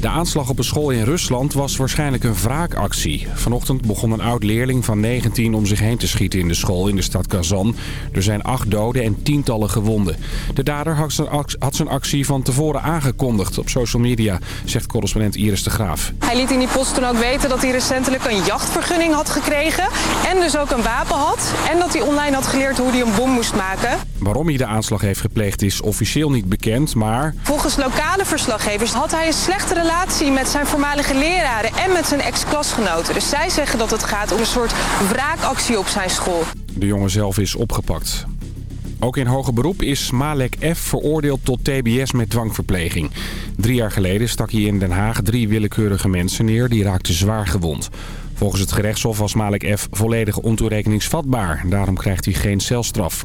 De aanslag op een school in Rusland was waarschijnlijk een wraakactie. Vanochtend begon een oud-leerling van 19 om zich heen te schieten in de school in de stad Kazan. Er zijn acht doden en tientallen gewonden. De dader had zijn actie van tevoren aangekondigd op social media, zegt correspondent Iris de Graaf. Hij liet in die post toen ook weten dat hij recentelijk een jachtvergunning had gekregen. En dus ook een wapen had. En dat hij online had geleerd hoe hij een bom moest maken. Waarom hij de aanslag heeft gepleegd is officieel niet bekend, maar... Volgens lokale verslaggevers had hij een slechte relatie met zijn voormalige leraren en met zijn ex-klasgenoten. Dus zij zeggen dat het gaat om een soort wraakactie op zijn school. De jongen zelf is opgepakt. Ook in hoger beroep is Malek F. veroordeeld tot tbs met dwangverpleging. Drie jaar geleden stak hij in Den Haag drie willekeurige mensen neer. Die raakten zwaar gewond. Volgens het gerechtshof was Malek F. volledig ontoerekeningsvatbaar. Daarom krijgt hij geen celstraf.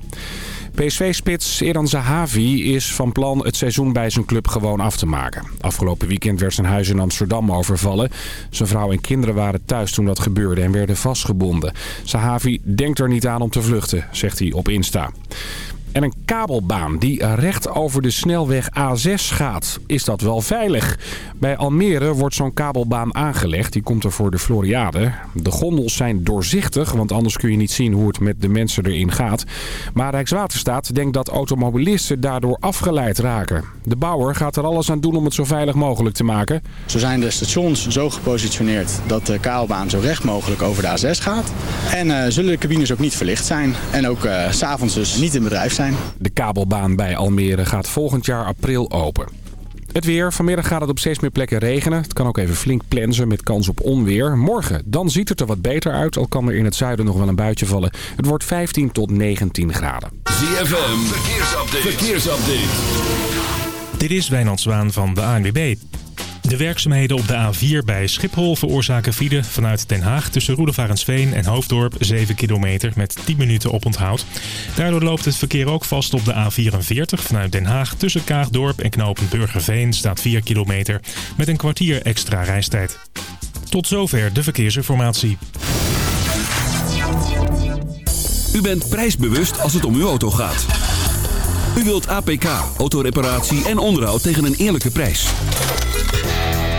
PSV-spits Eran Zahavi is van plan het seizoen bij zijn club gewoon af te maken. Afgelopen weekend werd zijn huis in Amsterdam overvallen. Zijn vrouw en kinderen waren thuis toen dat gebeurde en werden vastgebonden. Zahavi denkt er niet aan om te vluchten, zegt hij op Insta. En een kabelbaan die recht over de snelweg A6 gaat. Is dat wel veilig? Bij Almere wordt zo'n kabelbaan aangelegd. Die komt er voor de Floriade. De gondels zijn doorzichtig, want anders kun je niet zien hoe het met de mensen erin gaat. Maar Rijkswaterstaat denkt dat automobilisten daardoor afgeleid raken. De bouwer gaat er alles aan doen om het zo veilig mogelijk te maken. Zo zijn de stations zo gepositioneerd dat de kabelbaan zo recht mogelijk over de A6 gaat. En uh, zullen de cabines ook niet verlicht zijn. En ook uh, s'avonds dus niet in bedrijf zijn. De kabelbaan bij Almere gaat volgend jaar april open. Het weer. Vanmiddag gaat het op steeds meer plekken regenen. Het kan ook even flink plensen met kans op onweer. Morgen, dan ziet het er wat beter uit. Al kan er in het zuiden nog wel een buitje vallen. Het wordt 15 tot 19 graden. ZFM. Verkeersupdate. Verkeersupdate. Dit is Wijnand Zwaan van de ANWB. De werkzaamheden op de A4 bij Schiphol veroorzaken file vanuit Den Haag tussen Roedevarensveen en Hoofddorp 7 kilometer met 10 minuten op onthoud. Daardoor loopt het verkeer ook vast op de A44 vanuit Den Haag tussen Kaagdorp en knooppunt Burgerveen staat 4 kilometer met een kwartier extra reistijd. Tot zover de verkeersinformatie. U bent prijsbewust als het om uw auto gaat. U wilt APK, autoreparatie en onderhoud tegen een eerlijke prijs.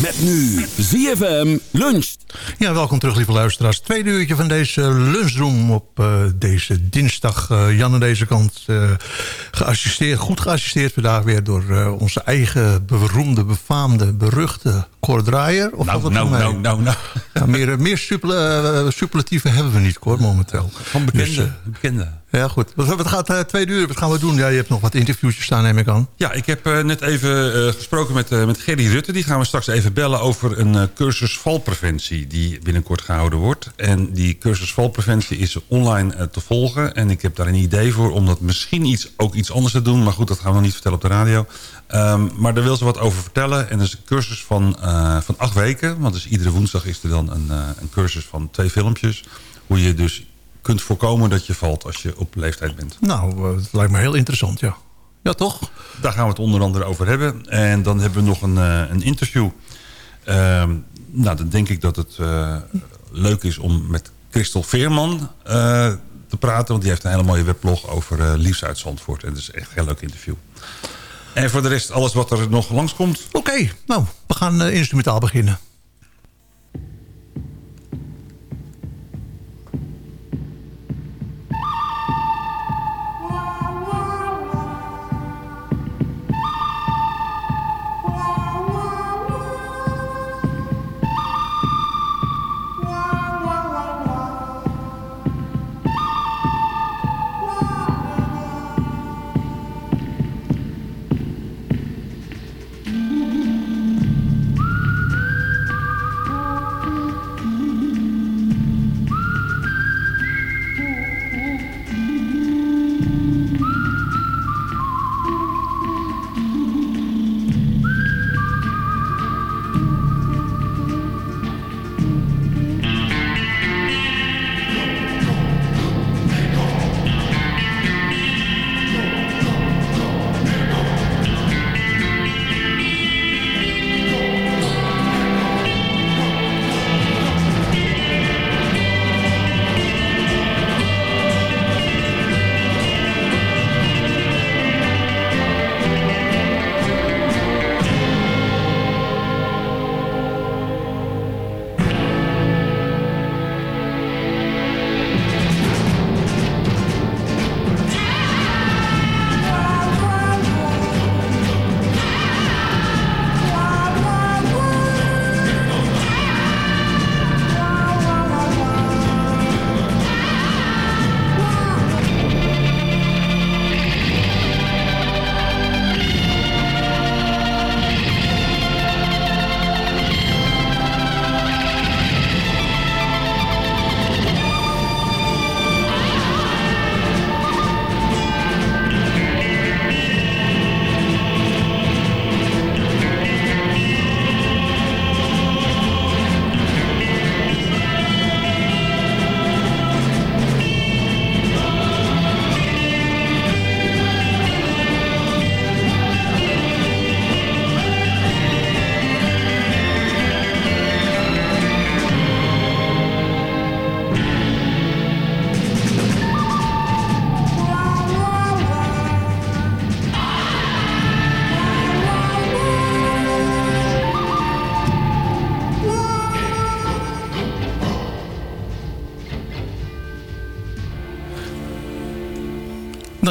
Met nu ZFM luncht. Ja, welkom terug, lieve luisteraars. Tweede uurtje van deze lunchroom op eh, deze dinsdag. Eh, Jan aan deze kant eh, geassisteerd, goed geassisteerd vandaag weer... door onze eigen beroemde, befaamde, beruchte Cor Draaier. Of Nou, nou, nou, nou, nou. Ja, meer meer eh, superlatieven hebben we niet, Cor, momenteel. Van bekende. Dus, eh, bekende. ja, goed. Wat, wat gaat uh, tweede uur? Wat gaan we doen? Ja, je hebt nog wat interviewtjes staan, neem ik aan. Ja, ik heb eh, net even eh, gesproken met, eh, met Gerry Rutte. Die gaan we straks even bellen over een eh, cursus valpreventie... die binnenkort gehouden wordt. En die cursus valpreventie is online eh, te volgen. En ik heb daar een idee voor om dat misschien iets, ook iets anders te doen. Maar goed, dat gaan we nog niet vertellen op de radio. Ehm, maar daar wil ze wat over vertellen. En dat is een cursus van, eh, van acht weken. Want dus iedere woensdag is er dan een, eh, een cursus van twee filmpjes. Hoe je dus kunt voorkomen dat je valt als je op leeftijd bent. Nou, eh, het lijkt me heel interessant, ja. Ja, toch? Daar gaan we het onder andere over hebben. En dan hebben we nog een, een interview. Ehm, nou, dan denk ik dat het leuk is om met Christel Veerman te praten. Want die heeft een hele mooie weblog over uh, Liefs uit Zandvoort. En dat is echt een heel leuk interview. En voor de rest alles wat er nog langskomt. Oké, nou, we gaan eh, instrumentaal beginnen.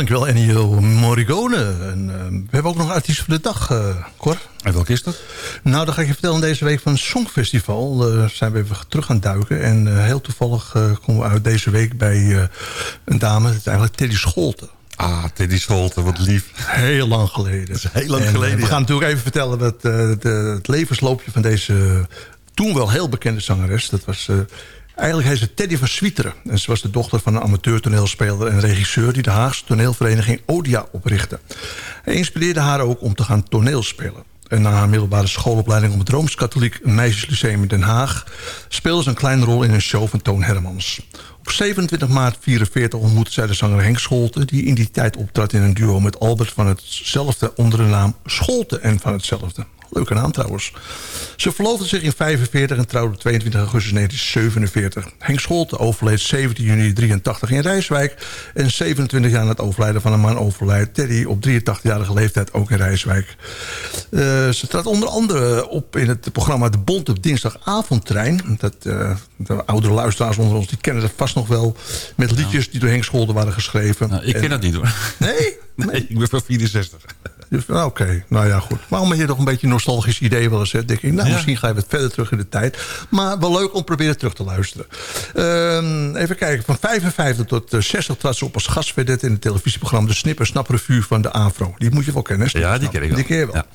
Dankjewel Ennio Morricone. En, eh, we hebben ook nog artiest van de dag, eh Cor. En welke is dat? Nou, dan ga ik je vertellen. Deze week van het Songfestival eh, zijn we even terug gaan duiken. En eh, heel toevallig komen we uit deze week bij een dame. Het is eigenlijk Teddy Scholten. Ah, Teddy Scholten, wat lief. Heel lang geleden. Dat is heel lang En, geleden, We ja. gaan natuurlijk even vertellen wat, de, het levensloopje van deze toen wel heel bekende zangeres. Dat was... Eigenlijk heet ze Teddy van Swieteren. En ze was de dochter van een amateur toneelspeler en regisseur... die de Haagse toneelvereniging Odia oprichtte. Hij inspireerde haar ook om te gaan toneelspelen. En na haar middelbare schoolopleiding op het Rooms-Katholiek Meisjeslyceum in Den Haag... speelde ze een kleine rol in een show van Toon Hermans. Op 27 maart 44 ontmoette zij de zanger Henk Scholten... die in die tijd optrad in een duo met Albert van hetzelfde... onder de naam Scholten en van hetzelfde. Leuke naam trouwens. Ze verloofde zich in 45 en trouwde op 22 augustus 1947. Henk Scholten overleed 17 juni 83 in Rijswijk... en 27 jaar na het overlijden van een man overlijdt Teddy op 83-jarige leeftijd ook in Rijswijk. Eh, ze trad onder andere op in het programma De Bond op dinsdagavondtrein. Dat, eh, de oudere luisteraars onder ons die kennen dat vast nog wel... met liedjes die door Henk Scholten waren geschreven. Nou, ik En- ken dat niet hoor. Nee? Nee, ik ben van 64. Dus, nou, Oké, nou ja, goed. Maar omdat je toch een beetje nostalgisch idee wel eens hebt... denk ik, nou, Ja. misschien ga je wat verder terug in de tijd. Maar wel leuk om proberen terug te luisteren. Ehm, even kijken, van 55 tot eh, 60 trad ze op als gastvedette... in het televisieprogramma De Snip en Snap Revue van de AVRO. Die moet je wel kennen, hè? Ja, die ken ik wel. Die ken je wel. Ja.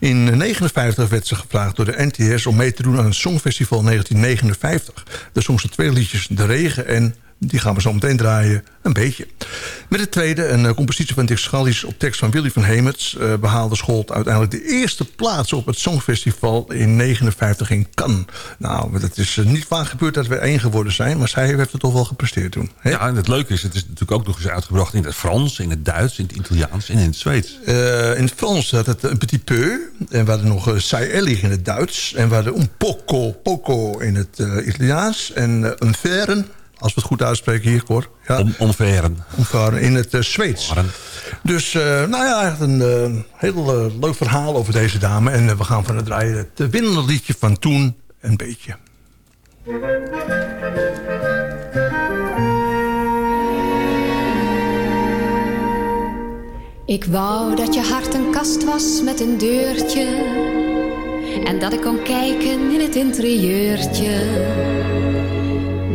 In 59 werd ze gevraagd door de NTS... om mee te doen aan het Songfestival 1959. Daar zong ze twee liedjes, De Regen en... Die gaan we zo meteen draaien, een beetje. Met het tweede, een eh, compositie van Dick Schallies... op tekst van Willy van Hemerts... eh, behaalde Scholt uiteindelijk de eerste plaats... op het Songfestival in 59 in Cannes. Nou, het is eh, niet vaak gebeurd dat we één geworden zijn... maar zij heeft het toch wel gepresteerd toen. Ja, en het leuke is, het is natuurlijk ook nog eens uitgebracht in het Frans, in het Duits, in het Italiaans en in het Zweeds. In het Frans had het een petit peu. En we hadden nog uh, in het Duits. En we hadden un poco, poco in het Italiaans. En un feren, als we het goed uitspreken hier, Cor. Ja, Om, omveren. in het eh, Zweeds. Dus, eh, nou ja, echt een eh, heel leuk verhaal over deze dame. En we gaan van het draaien het winnende liedje van toen een beetje. Ik wou dat je hart een kast was met een deurtje En dat ik kon kijken in het interieurtje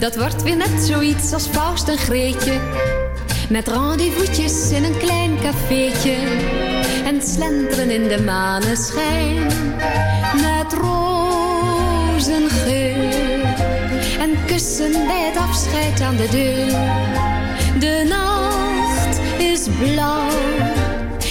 Dat wordt weer net zoiets als Faust en Greetje. Met rendezvous'tjes in een klein cafeetje. En slenteren in de maneschijn. Met rozengeur. En kussen bij het afscheid aan de deur. De nacht is blauw.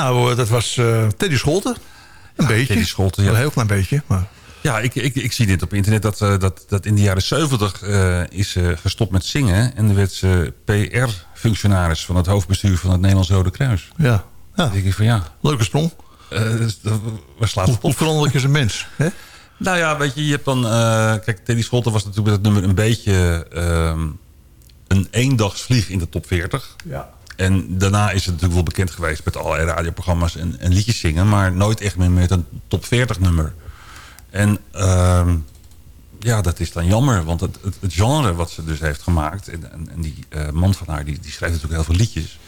Nou, dat was eh, Teddy Scholten. Een beetje. Teddy Scholten, ja. Een heel klein beetje. Maar... Ja, ik, ik, ik zie dit op internet dat, eh, dat, dat in de jaren 70 eh, is ze gestopt met zingen. En dan werd ze PR-functionaris van het hoofdbestuur van het Nederlands Rode Kruis. Ja. ja. Denk ik van ja, Leuke sprong. dus waar slaat het op? is een mens? Hè? Nou ja, weet je, je hebt dan... kijk, Teddy Scholten was natuurlijk met dat nummer een beetje... ehm, een eendagsvlieg in de top 40. Ja. En daarna is het natuurlijk wel bekend geweest met allerlei radioprogramma's en, en liedjes zingen. Maar nooit echt meer met een top 40 nummer. En ehm, ja, dat is dan jammer. Want het, het, genre wat ze dus heeft gemaakt... en, en, en die eh, man van haar, die, die schrijft natuurlijk heel veel liedjes...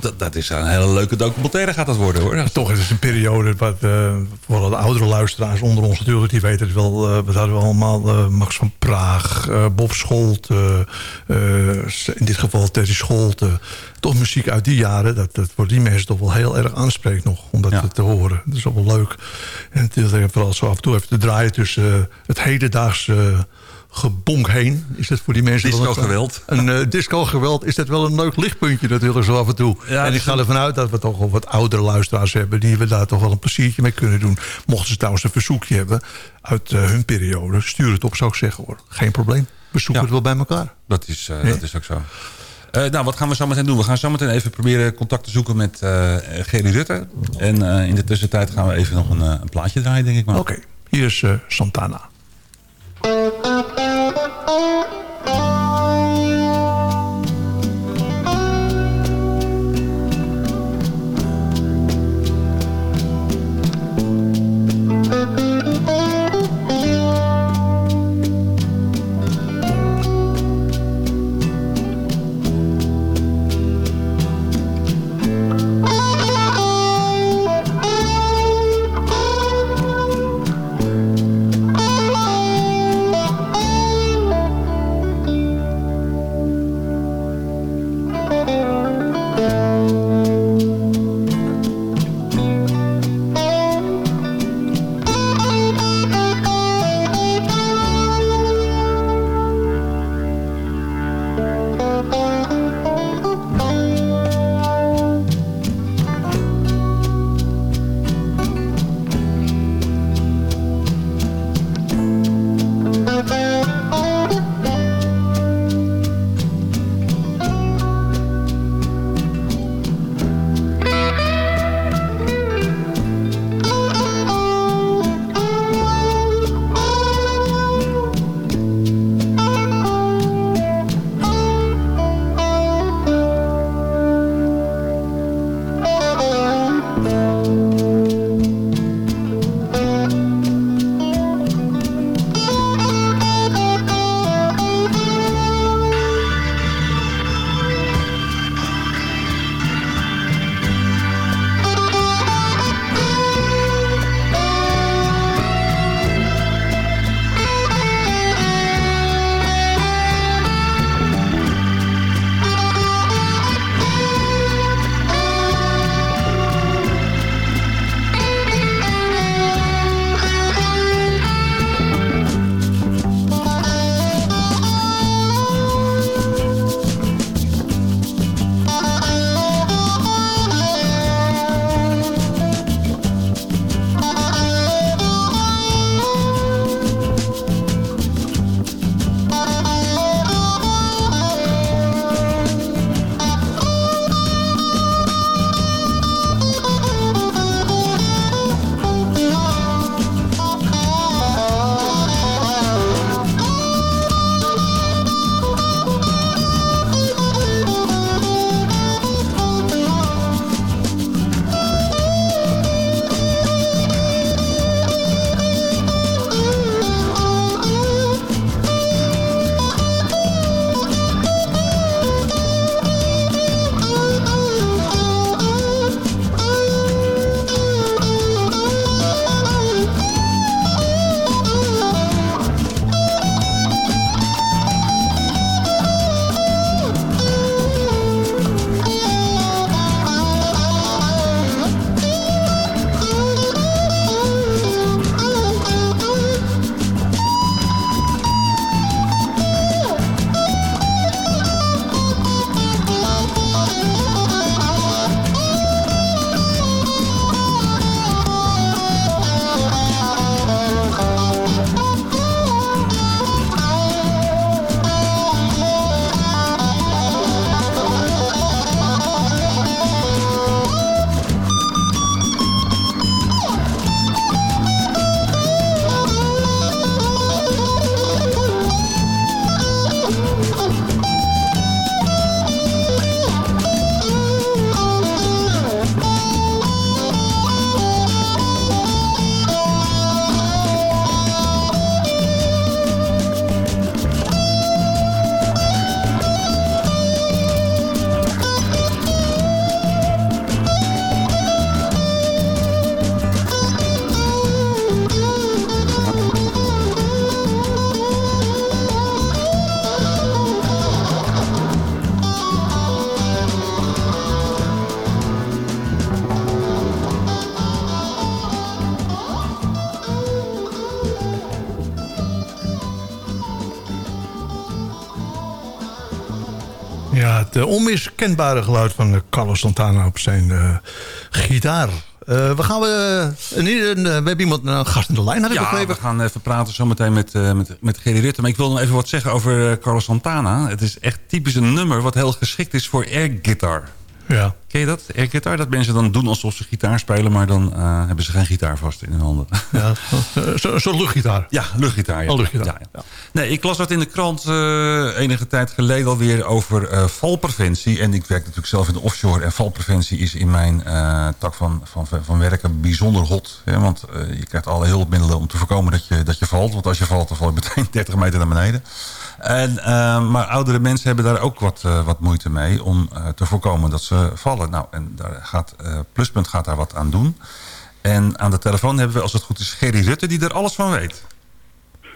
Dat, dat is een hele leuke documentaire gaat dat worden hoor. Toch, het is een periode wat eh vooral de oudere luisteraars onder ons natuurlijk, die weten het wel. eh wat hadden we allemaal? eh, Max van Praag, eh, Bob Scholt, eh, eh, in dit geval Teddy Scholt. eh, toch muziek uit die jaren, dat, dat voor die mensen toch wel heel erg aanspreekt nog, om dat Ja. te horen. Dat is ook wel leuk. En vooral zo af en toe even te draaien tussen eh, het hedendaagse eh, gebonk heen. Is dat voor die mensen wel een- Disco-geweld. Een eh, disco-geweld is dat wel een leuk lichtpuntje natuurlijk zo af en toe. Ja, en ik dus ga ervan uit dat we toch wel wat oudere luisteraars hebben... die we daar toch wel een pleziertje mee kunnen doen. Mochten ze trouwens een verzoekje hebben uit eh, hun periode... stuur het op, zou ik zeggen hoor. Geen probleem. We zoeken Ja. het wel bij elkaar. Dat is, eh, Nee? dat is ook zo. Nou, wat gaan we zo meteen doen? We gaan zo meteen even proberen contact te zoeken met eh Gerry Rutte. En in de tussentijd gaan we even nog een, een plaatje draaien, denk ik maar. Oké, hier is Santana. Thank het uh, onmiskenbare geluid van uh, Carlos Santana op zijn uh, gitaar. we gaan we, we hebben iemand, een gast in de lijn, had ik ja, we gaan even praten zometeen met, met, met Gerry Rutte. Maar ik wil nog even wat zeggen over Carlos Santana. Het is echt typisch een nummer wat heel geschikt is voor airguitar. Ja. Ken je dat? Airguitar? Dat mensen dan doen alsof ze gitaar spelen... maar dan uh, hebben ze geen gitaar vast in hun handen. Ja, Zo'n zo luchtgitaar. Ja, luchtgitaar. Ja. Oh, luchtgitaar. Ja, ja. Nee, ik las dat in de krant uh, enige tijd geleden alweer over uh, valpreventie. En ik werk natuurlijk zelf in de offshore. En valpreventie is in mijn tak van, van, van werken bijzonder hot. Hè? Want je krijgt alle hulpmiddelen om te voorkomen dat je, dat je valt. Want als je valt, dan val je meteen 30 meter naar beneden. En, uh, maar oudere mensen hebben daar ook wat, uh, wat moeite mee om uh, te voorkomen dat ze vallen. Nou, en daar gaat, Pluspunt gaat daar wat aan doen. En aan de telefoon hebben we, als het goed is, Gerry Rutte, die er alles van weet.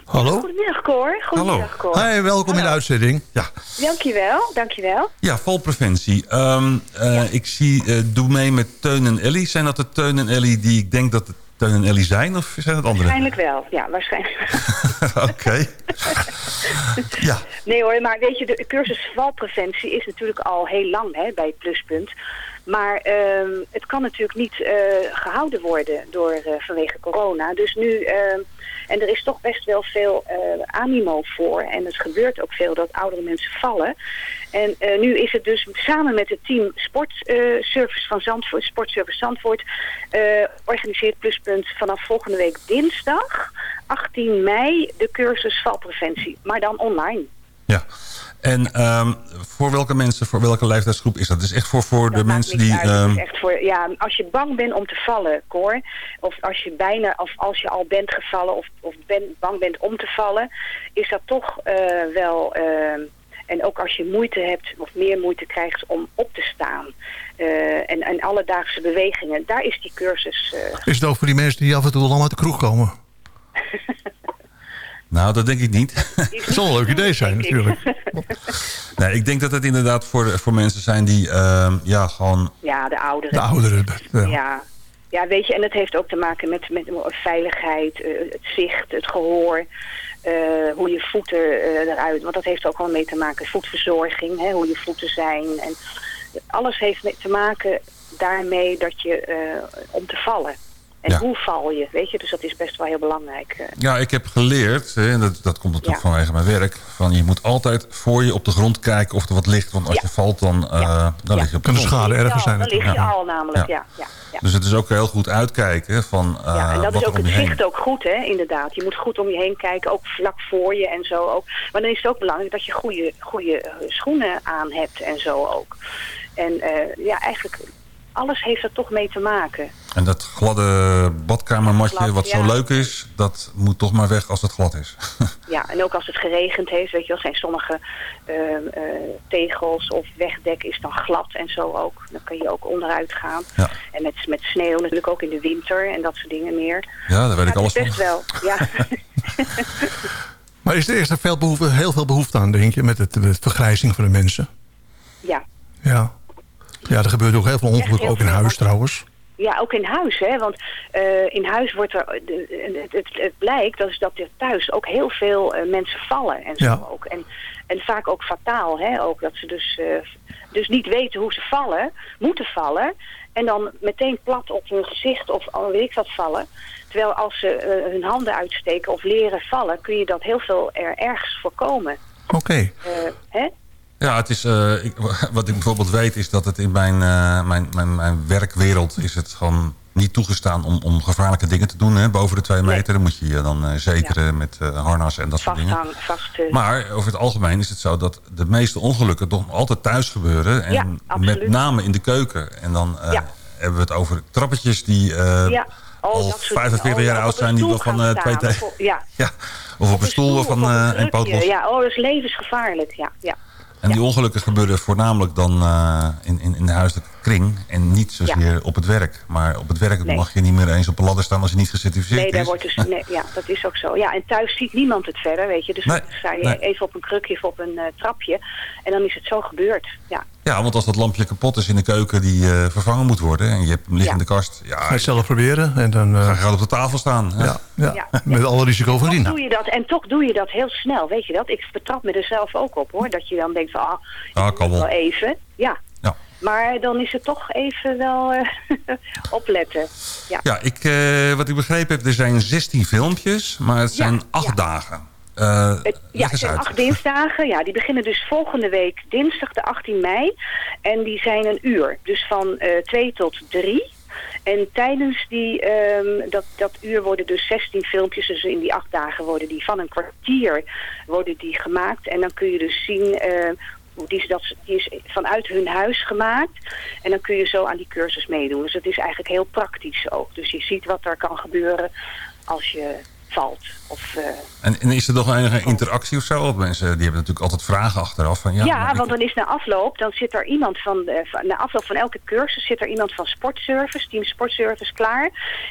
Hallo? Goedemiddag, Cor. Goedemiddag, Cor. Hi, welkom Hallo. in de uitzending. Ja. Dankjewel, dankjewel. Ja, valpreventie. Um, ja. Ik zie, doe mee met Teun en Ellie. Zijn dat de Teun en Ellie die ik denk dat het Teun en Ellie zijn? Of zijn het andere? Waarschijnlijk wel, ja, waarschijnlijk Oké. Ja. Nee hoor, maar weet je, de cursus valpreventie is natuurlijk al heel lang hè, bij Pluspunt. Maar uh, het kan natuurlijk niet uh, gehouden worden door, uh, vanwege corona. Dus nu, uh, en er is toch best wel veel animo voor. En het gebeurt ook veel dat oudere mensen vallen. En nu is het dus samen met het team Sportservice van Zandvoort, Sportservice Zandvoort, organiseert Pluspunt vanaf volgende week dinsdag, 18 mei, de cursus valpreventie. Maar dan online. Ja. En um, voor welke mensen, voor welke leeftijdsgroep is dat? Dus echt voor, voor dat de mensen die... Um... echt voor, ja, als je bang bent om te vallen, Cor, of als je bijna, of als je al bent gevallen, of, of ben, bang bent om te vallen, is dat toch uh, wel... Uh, en ook als je moeite hebt, of meer moeite krijgt om op te staan. Uh, en, en alledaagse bewegingen, daar is die cursus... Is het ook voor die mensen die af en toe allemaal uit de kroeg komen? Nou, dat denk ik niet. Het zal een leuk idee zijn natuurlijk. nee, ik denk dat het inderdaad voor, voor mensen zijn die uh, ja, gewoon... Ja, de ouderen. De ouderen, ja. ja. Ja, weet je, en het heeft ook te maken met, met veiligheid, uh, het zicht, het gehoor, uh, hoe je voeten uh, eruit, want dat heeft ook wel mee te maken, voetverzorging, hè, hoe je voeten zijn. En alles heeft te maken daarmee dat je, om te vallen. En ja. hoe val je, weet je? Dus dat is best wel heel belangrijk. Uh. Ja, ik heb geleerd, hè, en dat, dat komt natuurlijk ja. vanwege mijn werk... van je moet altijd voor je op de grond kijken of er wat ligt. Want als ja. je valt, dan, uh, dan lig je op de grond. Kan de schade erger zijn. Dan lig je al namelijk, ja. Ja. Dus het is ook heel goed uitkijken van uh, Ja, en dat wat is ook het heen. zicht ook goed, hè, inderdaad. Je moet goed om je heen kijken, ook vlak voor je en zo ook. Maar dan is het ook belangrijk dat je goede, goede schoenen aan hebt en zo ook. En ja, eigenlijk alles heeft er toch mee te maken. En dat gladde badkamermatje Glad, wat ja. zo leuk is... dat moet toch maar weg als het glad is. ja, en ook als het geregend heeft, weet je wel... zijn sommige uh, uh, tegels of wegdek is dan glad en zo ook. Dan kun je ook onderuit gaan. Ja. En met, met sneeuw natuurlijk ook in de winter en dat soort dingen meer. Ja, daar weet ik alles van. best wel, ja. maar is er eerst veel behoefte, heel veel behoefte aan, denk je... met het, met het vergrijzing van de mensen? Ja. Ja. Ja, er gebeurt ook heel veel ongelukken, ook in huis trouwens. Ja, ook in huis, hè. Want uh, in huis wordt er... Het, het, het blijkt dat, is dat er thuis ook heel veel uh, mensen vallen en zo Ja. ook. En, en vaak ook fataal, hè. Ook dat ze dus, uh, dus niet weten hoe ze vallen, moeten vallen. En dan meteen plat op hun gezicht of al weet ik wat vallen. Terwijl als ze hun handen uitsteken of leren vallen... kun je dat heel veel er ergens voorkomen. Oké. hè? Ja, het is, uh, ik, wat ik bijvoorbeeld weet is dat het in mijn, uh, mijn, mijn, mijn werkwereld is het gewoon niet toegestaan om, om gevaarlijke dingen te doen. Hè? Boven de twee meter nee. dan moet je je dan uh, zekeren ja. met harnas en dat vast soort dingen. Vast, maar over het algemeen is het zo dat de meeste ongelukken toch altijd thuis gebeuren. En ja, met name in de op En dan ja. hebben we het over trappetjes die ja. oh, al 45 oh, jaar oud zijn. Die wel van twee tegen. Ja. ja. Of op, op een stoel, stoel van een poot. Ja, oh, dat is levensgevaarlijk. Ja, ja. En die ongelukken gebeuren voornamelijk dan uh, in, in, in de huiselijke kring en niet zozeer op het werk. Maar op het werk Nee. mag je niet meer eens op een ladder staan als je niet gecertificeerd Nee, daar is. wordt dus, nee, ja, dat is ook zo. Ja, en thuis ziet niemand het verder, weet je. Dus Nee, dan sta je nee. even op een krukje of op een eh, trapje. En dan is het zo gebeurd. Ja, Ja, want als dat lampje kapot is in de keuken die eh, vervangen moet worden... en je hebt hem liggen Ja. in de kast, ja, Ga je het zelf proberen en dan... eh, ga je op de tafel staan. hè? ja, ja, Ja. met alle risico van dien. doe je dat. En toch doe je dat heel snel, weet je dat? Ik betrap me er zelf ook op, hoor. Dat je dan denkt van, ah, Ah, ik wel even. Ja. Maar dan is het toch even wel eh, opletten. Ja. Ja, ik, eh, wat ik begrepen heb, er zijn 16 filmpjes, maar het zijn Ja, acht ja. dagen. Eh, ja, het zijn acht dinsdagen. Ja, die beginnen dus volgende week dinsdag de 18 mei. En die zijn een uur. Dus van eh 2 tot 3. En tijdens die, ehm, dat, dat uur worden dus 16 filmpjes. Dus in die acht dagen worden die van een kwartier worden die gemaakt. En dan kun je dus zien... die, is dat, vanuit hun huis gemaakt. En dan kun je zo aan die cursus meedoen. Dus het is eigenlijk heel praktisch ook. Dus je ziet wat er kan gebeuren als je valt. Of, eh, En, en is er nog enige interactie of zo? Want mensen die hebben natuurlijk altijd vragen achteraf. Van, ja, Ja, want dan is na afloop, dan zit er iemand van, eh, van- na afloop van elke cursus zit er iemand van sportservice, team sportservice klaar.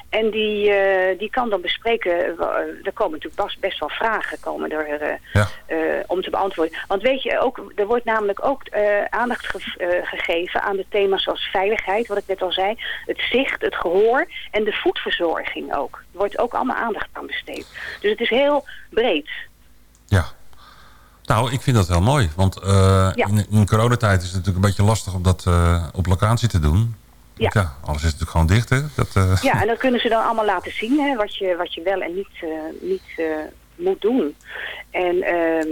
En die, eh, die kan dan bespreken, er komen natuurlijk best, best wel vragen komen er, Ja. om te beantwoorden. Want weet je, ook, er wordt namelijk ook aandacht ge- gegeven aan de thema's zoals veiligheid, wat ik net al zei, het zicht, het gehoor en de voedverzorging ook. Wordt ook allemaal aandacht aan besteed. Dus het is heel breed. Ja. Nou, ik vind dat heel mooi. Want eh, Ja. in, in coronatijd is het natuurlijk een beetje lastig om dat eh, op locatie te doen. Ja. Ja, alles is natuurlijk gewoon dicht, hè? Dat, eh, Ja, en dan kunnen ze dan allemaal laten zien hè, wat, je, wat je wel en niet, niet moet doen. En, ehm,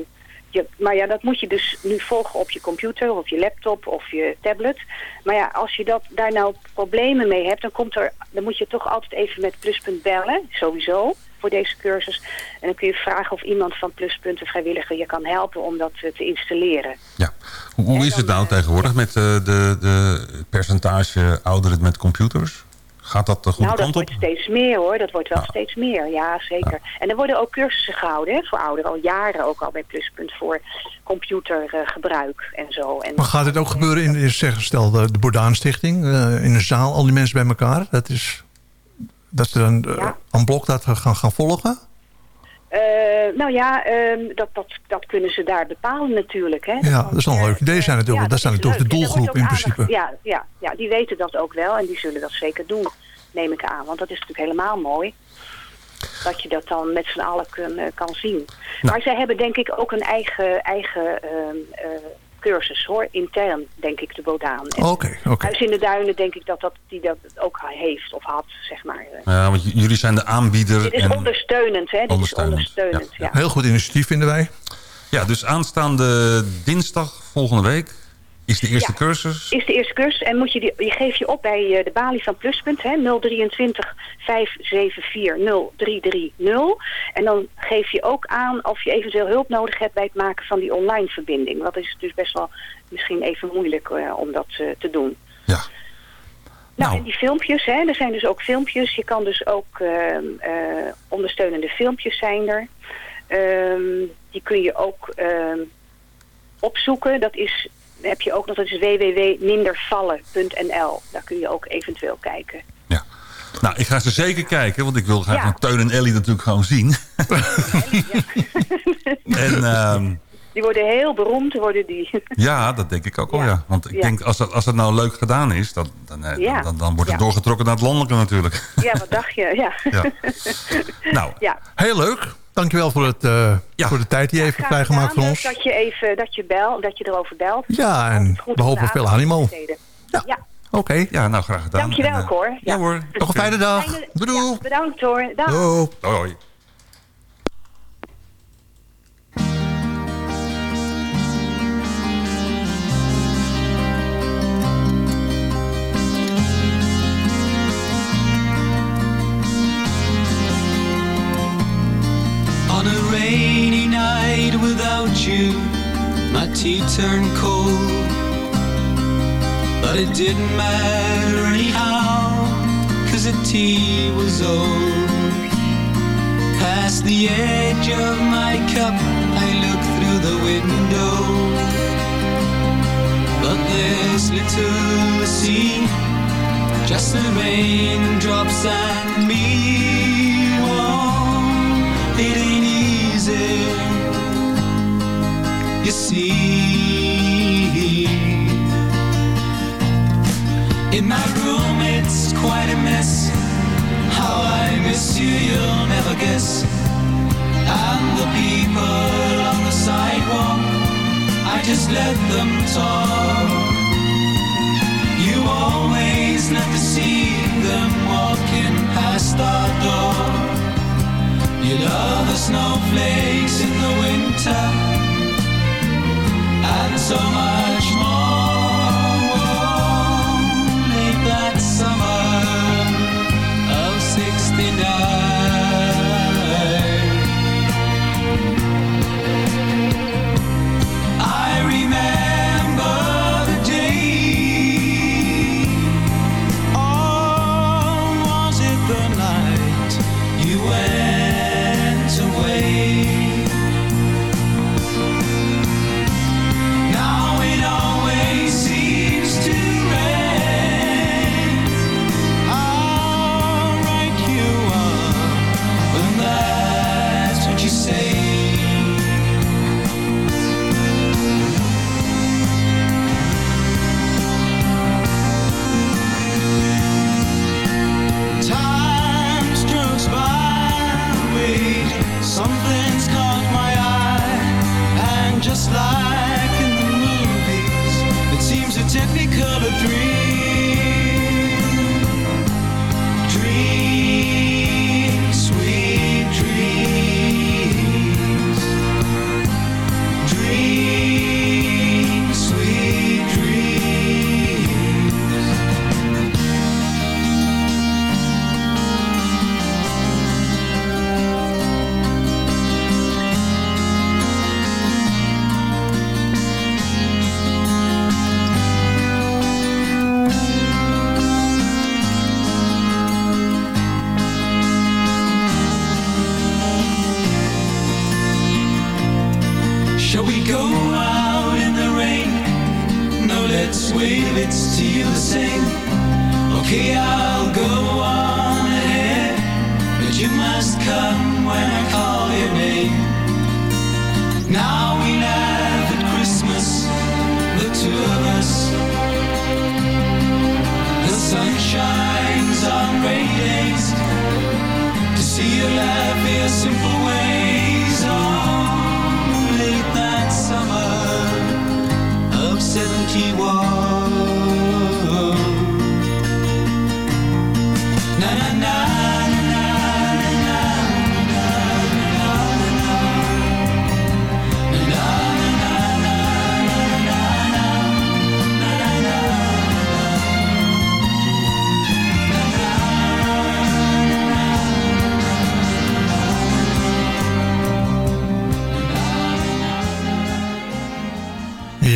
je, maar ja, dat moet je dus nu volgen op je computer of je laptop of je tablet. Maar ja, als je dat, daar nou problemen mee hebt, dan, komt er, dan moet je toch altijd even met Pluspunt bellen, sowieso, voor deze cursus. En dan kun je vragen of iemand van Pluspunt, een vrijwilliger, je kan helpen om dat eh, te installeren. ja. Hoe, hoe is het nou tegenwoordig met eh, de, de percentage ouderen met computers? Gaat dat de goede nou, dat kant op? wordt steeds meer hoor. Dat wordt wel steeds meer, ja zeker. En er worden ook cursussen gehouden hè, voor ouderen. Al jaren ook al bij Pluspunt voor computergebruik en zo. En, Maar gaat dit ook gebeuren in, zeg, stel, de, de Bordaan Stichting, eh, in een zaal, al die mensen bij elkaar? Dat, is, dat ze dan eh, Ja. aan blok dat gaan, gaan volgen? Eh, nou ja, ehm, dat, dat, dat kunnen ze daar bepalen natuurlijk. Hè. Ja, dat is wel een leuk idee zijn natuurlijk. Ja, dat zijn natuurlijk de leuk. Doelgroep in aandacht- principe. Ja, ja, ja, die weten dat ook wel en die zullen dat zeker doen, neem ik aan. Want dat is natuurlijk helemaal mooi. Dat je dat dan met z'n allen kun, eh, kan zien. Maar zij hebben denk ik ook een eigen, eigen ehm, eh, cursus hoor, intern denk ik de Bodaan. En Oké, oké. Huis in de Duinen denk ik dat, dat die dat ook heeft of had, zeg maar. Ja, want jullie zijn de aanbieder. Dit is en- ondersteunend, hè? Dit Ondersteunend, is ondersteunend, ja. Heel goed initiatief vinden wij. Ja, dus aanstaande dinsdag volgende week is de eerste Ja. cursus. Is de eerste cursus en moet je, die, je geeft je op bij eh, de balie van Pluspunt, hè, 023 574 0330. En dan geef je ook aan of je eventueel hulp nodig hebt bij het maken van die online verbinding. Dat is dus best wel misschien even moeilijk eh, om dat eh, te doen. Ja. Nou, en die filmpjes, hè, er zijn dus ook filmpjes. Je kan dus ook ehm, eh, ondersteunende filmpjes zijn er. Ehm, die kun je ook ehm, opzoeken. Dat is, heb je ook nog, dat is www.mindervallen.nl. Daar kun je ook eventueel kijken. Nou, ik ga ze zeker kijken, want ik wil graag Ja. van Teun en Ellie natuurlijk gewoon zien. en ehm, Die worden heel beroemd, worden die. ja, dat denk ik ook wel, ja. Want ik Ja. denk, als dat, als dat nou leuk gedaan is, dan, dan, eh, Ja. dan, dan, wordt het Ja. doorgetrokken naar het landelijke natuurlijk. ja, wat dacht je? Ja. Ja. Nou, ja. Heel leuk. Dankjewel voor, het, eh, voor de tijd die je even Graag vrijgemaakt voor ons. dus Dat je even, dat je bel, dat je erover belt. Ja, en we hopen veel animo. Ja. Oké. Ja, nou graag gedaan. Dankjewel, En, eh, Cor. Ja hoor. Nog een fijne dag. Fijne- Doei. Ja, bedankt hoor. Dag. Doei. Hoi, On a rainy night without you, my tea turned cold. But it didn't matter anyhow, cause the tea was old. Past the edge of my cup, I looked through the window. But there's little to see, just the raindrops and me. Oh, it ain't easy, you see. In my room, it's quite a mess. How I miss you, you'll never guess. And the people on the sidewalk, I just let them talk. You always let to see them walking past our door. You love the snowflakes in the winter, and so much more. Late that summer of '69.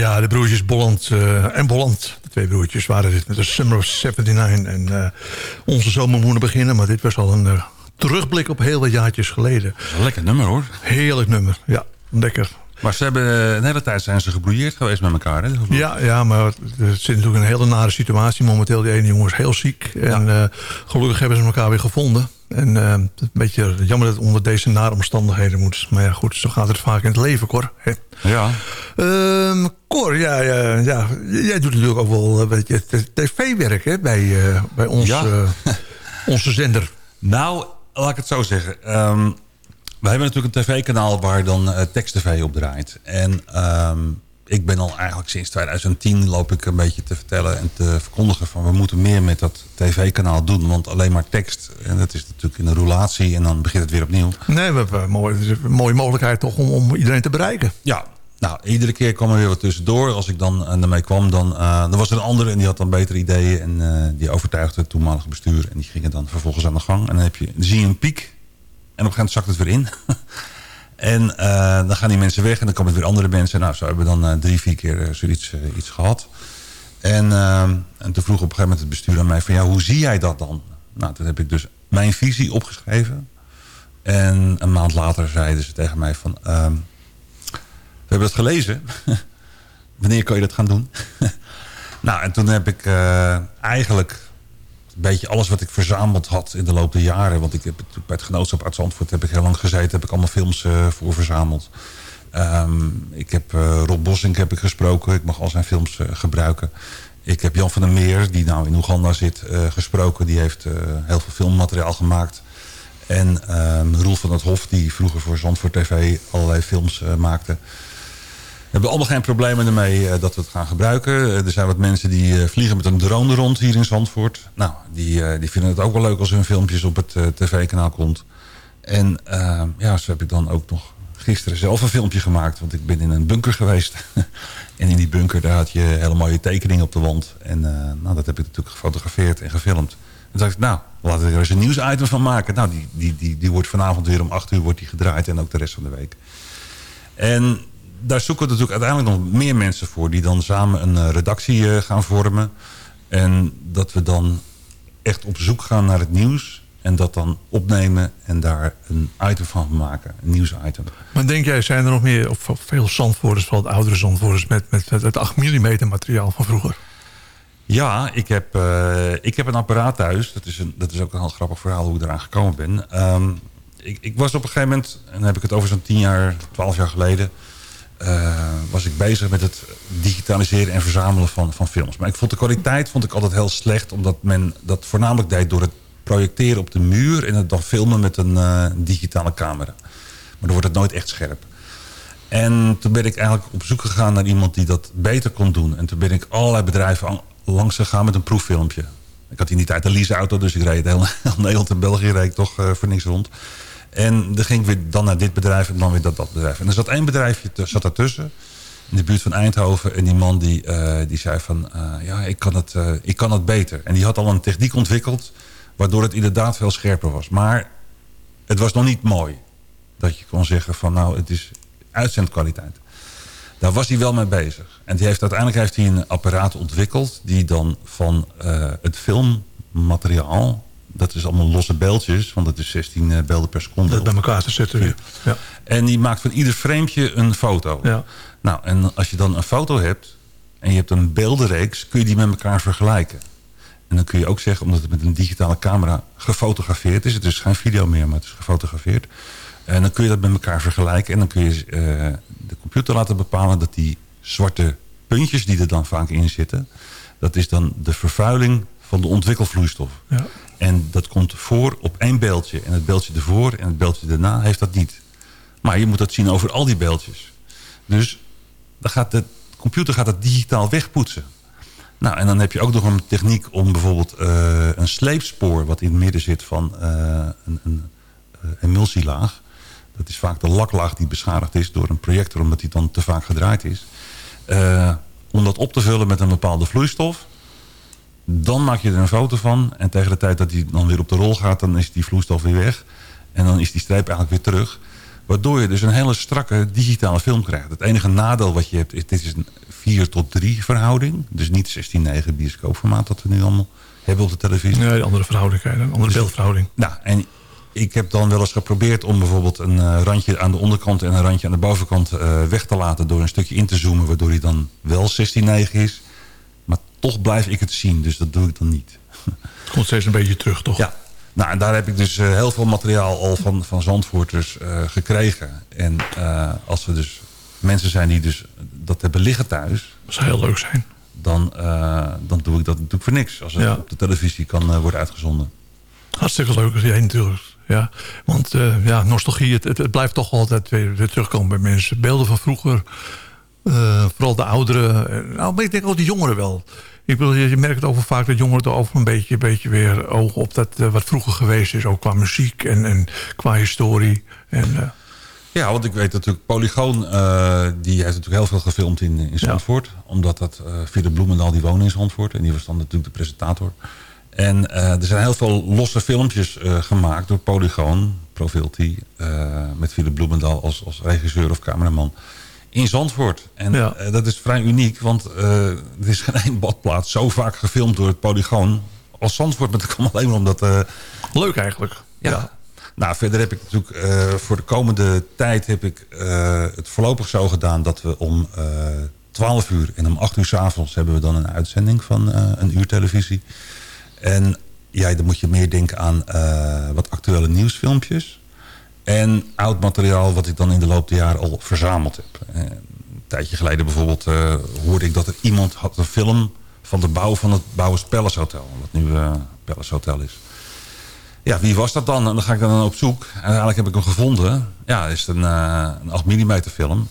Ja, de broertjes Bolland eh, en Bolland, de twee broertjes, waren dit met de Summer of 79. En eh, onze zomer moeten beginnen, maar dit was al een eh, terugblik op heel wat jaartjes geleden. Lekker nummer hoor. Heerlijk nummer, ja, lekker. Maar ze hebben een hele tijd zijn ze gebrouilleerd geweest met elkaar. Hè? Ja, ja, maar het zit natuurlijk een hele nare situatie. Momenteel, die ene jongen is heel ziek. En gelukkig hebben ze elkaar weer gevonden. En eh, een beetje jammer dat het onder deze nare omstandigheden moet. Maar ja, goed, zo gaat het vaak in het leven, Cor. Hè? Ja. Ehm, Cor, ja, ja, ja, jij doet natuurlijk ook wel een beetje tv-werk hè, bij, eh, bij ons, Ja. eh, onze zender. Nou, laat ik het zo zeggen. Ehm we hebben natuurlijk een tv-kanaal waar dan eh tekst TV op draait. En ehm, ik ben al eigenlijk sinds 2010 loop ik een beetje te vertellen en te verkondigen van we moeten meer met dat tv-kanaal doen. Want alleen maar tekst, en dat is natuurlijk in een roulatie en dan begint het weer opnieuw. Nee, we hebben een mooie, een mooie mogelijkheid toch om, om iedereen te bereiken. Ja, nou, iedere keer kwam er weer wat tussendoor. Als ik dan eh, ermee kwam, dan, dan was er een andere en die had dan betere ideeën. En eh, die overtuigde het toenmalige bestuur. En die gingen dan vervolgens aan de gang. En dan, heb je, dan zie je een piek. En op een gegeven moment zakt het weer in. en eh, dan gaan die mensen weg en dan komen er weer andere mensen. Nou, zo hebben we dan eh, drie, vier keer eh, zoiets iets gehad. En, en toen vroeg op een gegeven moment het bestuur aan mij van... ja, hoe zie jij dat dan? Nou, toen heb ik dus mijn visie opgeschreven. En een maand later zeiden ze tegen mij van... ehm, we hebben het gelezen. Wanneer kan je dat gaan doen? Nou, en toen heb ik eigenlijk beetje alles wat ik verzameld had in de loop der jaren. Want ik heb bij het genootschap uit Zandvoort heb ik heel lang gezeten. Heb ik allemaal films eh, voor verzameld. Ehm, ik heb eh, Rob Bossink heb ik gesproken. Ik mag al zijn films eh, gebruiken. Ik heb Jan van der Meer, die nou in Oeganda zit, gesproken. Die heeft heel veel filmmateriaal gemaakt. En ehm Roel van het Hof, die vroeger voor Zandvoort TV allerlei films maakte. Hebben allemaal geen problemen ermee eh, dat we het gaan gebruiken. Eh, er zijn wat mensen die eh, vliegen met een drone rond hier in Zandvoort. Nou, die, die vinden het ook wel leuk als hun filmpjes op het tv-kanaal komt. En ja, zo heb ik dan ook nog gisteren zelf een filmpje gemaakt. Want ik ben in een bunker geweest. en in die bunker daar had je hele mooie tekeningen op de wand. En nou, dat heb ik natuurlijk gefotografeerd en gefilmd. En toen dacht ik, nou, laten we er eens een nieuwsitem van maken. Nou, die, die, die, die wordt vanavond weer om acht uur wordt die gedraaid. En ook de rest van de week. En daar zoeken we natuurlijk uiteindelijk nog meer mensen voor... die dan samen een eh, redactie eh, gaan vormen. En dat we dan echt op zoek gaan naar het nieuws... en dat dan opnemen en daar een item van maken. Een nieuwsitem. Maar denk jij, zijn er nog meer, of veel zandvoerders, vooral de oudere zandvoerders... met, met, met het 8 mm materiaal van vroeger? Ja, ik heb, eh, ik heb een apparaat thuis. Dat is, een, dat is ook een heel grappig verhaal hoe ik eraan gekomen ben. Ehm, ik, ik was op een gegeven moment, en dan heb ik het over zo'n 10 jaar, 12 jaar geleden... eh, was ik bezig met het digitaliseren en verzamelen van, van films. Maar ik vond de kwaliteit vond ik altijd heel slecht... omdat men dat voornamelijk deed door het projecteren op de muur... en het dan filmen met een eh, digitale camera. Maar dan wordt het nooit echt scherp. En toen ben ik eigenlijk op zoek gegaan naar iemand die dat beter kon doen. En toen ben ik allerlei bedrijven langs gegaan met een proeffilmpje. Ik had in die tijd een leaseauto, dus ik reed heel, Nederland en België reed toch eh, voor niks rond. En dan ging ik weer dan naar dit bedrijf en dan weer dat, dat bedrijf. En er zat één bedrijfje zat daartussen, in de buurt van Eindhoven. En die man die, eh, die zei van, eh, ja, ik kan, het, eh, ik kan het beter. En die had al een techniek ontwikkeld, waardoor het inderdaad veel scherper was. Maar het was nog niet mooi. Dat je kon zeggen van, nou, het is uitzendkwaliteit. Daar was hij wel mee bezig. En die heeft, uiteindelijk heeft hij een apparaat ontwikkeld... die dan van het filmmateriaal... dat is allemaal losse beeldjes... want het is 16 eh, beelden per seconde. Dat bij elkaar te zetten weer. Ja. En die maakt van ieder framepje een foto. Ja. Nou, en als je dan een foto hebt... en je hebt een beeldenreeks... kun je die met elkaar vergelijken. En dan kun je ook zeggen, omdat het met een digitale camera gefotografeerd is... het is geen video meer, maar het is gefotografeerd... en dan kun je dat met elkaar vergelijken... en dan kun je eh, de computer laten bepalen... dat die zwarte puntjes die er dan vaak in zitten... dat is dan de vervuiling van de ontwikkelvloeistof. Ja. En dat komt voor op één beeldje. En het beeldje ervoor en het beeldje daarna heeft dat niet. Maar je moet dat zien over al die beeldjes. Dus gaat de computer gaat dat digitaal wegpoetsen. Nou, en dan heb je ook nog een techniek om bijvoorbeeld eh, een sleepspoor... wat in het midden zit van eh, een, een eh, emulsielaag. Dat is vaak de laklaag die beschadigd is door een projector... omdat die dan te vaak gedraaid is. Om dat op te vullen met een bepaalde vloeistof... Dan maak je er een foto van. En tegen de tijd dat die dan weer op de rol gaat... dan is die vloeistof weer weg. En dan is die streep eigenlijk weer terug. Waardoor je dus een hele strakke digitale film krijgt. Het enige nadeel wat je hebt is... dit is een 4 tot 3 verhouding. Dus niet 16-9 bioscoopformaat dat we nu allemaal hebben op de televisie. Nee, de andere verhouding, een andere Dus- beeldverhouding. Nou, en ik heb dan wel eens geprobeerd om bijvoorbeeld een eh, randje aan de onderkant... en een randje aan de bovenkant eh, weg te laten door een stukje in te zoomen... waardoor hij dan wel 16-9 is. Maar toch blijf ik het zien, dus dat doe ik dan niet. Het komt steeds een beetje terug, toch? Ja. Nou, en daar heb ik dus eh, heel veel materiaal al van, van Zandvoorters eh, gekregen. En eh, als er dus mensen zijn die dus dat hebben liggen thuis... Dat zou heel leuk zijn. Dan, dan doe ik dat natuurlijk voor niks. Als het Ja. op de televisie kan worden uitgezonden. Hartstikke leuk. Ja, natuurlijk. Ja. Want ja, nostalgie, het, het, het blijft toch altijd weer, weer terugkomen bij mensen. Beelden van vroeger. Eh, vooral de ouderen. eh, Nou, maar ik denk ook de jongeren wel. Ik bedoel, je merkt het over vaak dat jongeren er over een beetje, beetje weer ogen op dat eh, wat vroeger geweest is. Ook qua muziek en, en qua historie. En, Ja, want ik weet natuurlijk, Polygoon, die heeft natuurlijk heel veel gefilmd in, in Zandvoort. Omdat dat, Philip Bloemendaal, die woonde in Zandvoort. En die was dan natuurlijk de presentator. En er zijn heel veel losse filmpjes gemaakt door Polygoon, Provilti. eh met Philip Bloemendaal als, als regisseur of cameraman. In Zandvoort. En Ja. eh, dat is vrij uniek, want eh, er is geen badplaats zo vaak gefilmd door het Polygoon als Zandvoort. Maar dat kwam alleen maar omdat... eh, leuk eigenlijk. ja. Nou, verder heb ik natuurlijk voor de komende tijd heb ik het voorlopig zo gedaan dat we om eh 12 uur en om 8 uur s avonds hebben we dan een uitzending van een uur televisie. En ja, dan moet je meer denken aan wat actuele nieuwsfilmpjes. En oud materiaal wat ik dan in de loop der jaren al verzameld heb. Eh, een tijdje geleden bijvoorbeeld eh, hoorde ik dat er iemand had een film van de bouw van het Bouwers Palace Hotel. Wat nu eh Palace Hotel is. Ja, wie was dat dan? En dan ga ik dan op zoek. En uiteindelijk heb ik hem gevonden. Ja, is een, eh, een 8 mm film.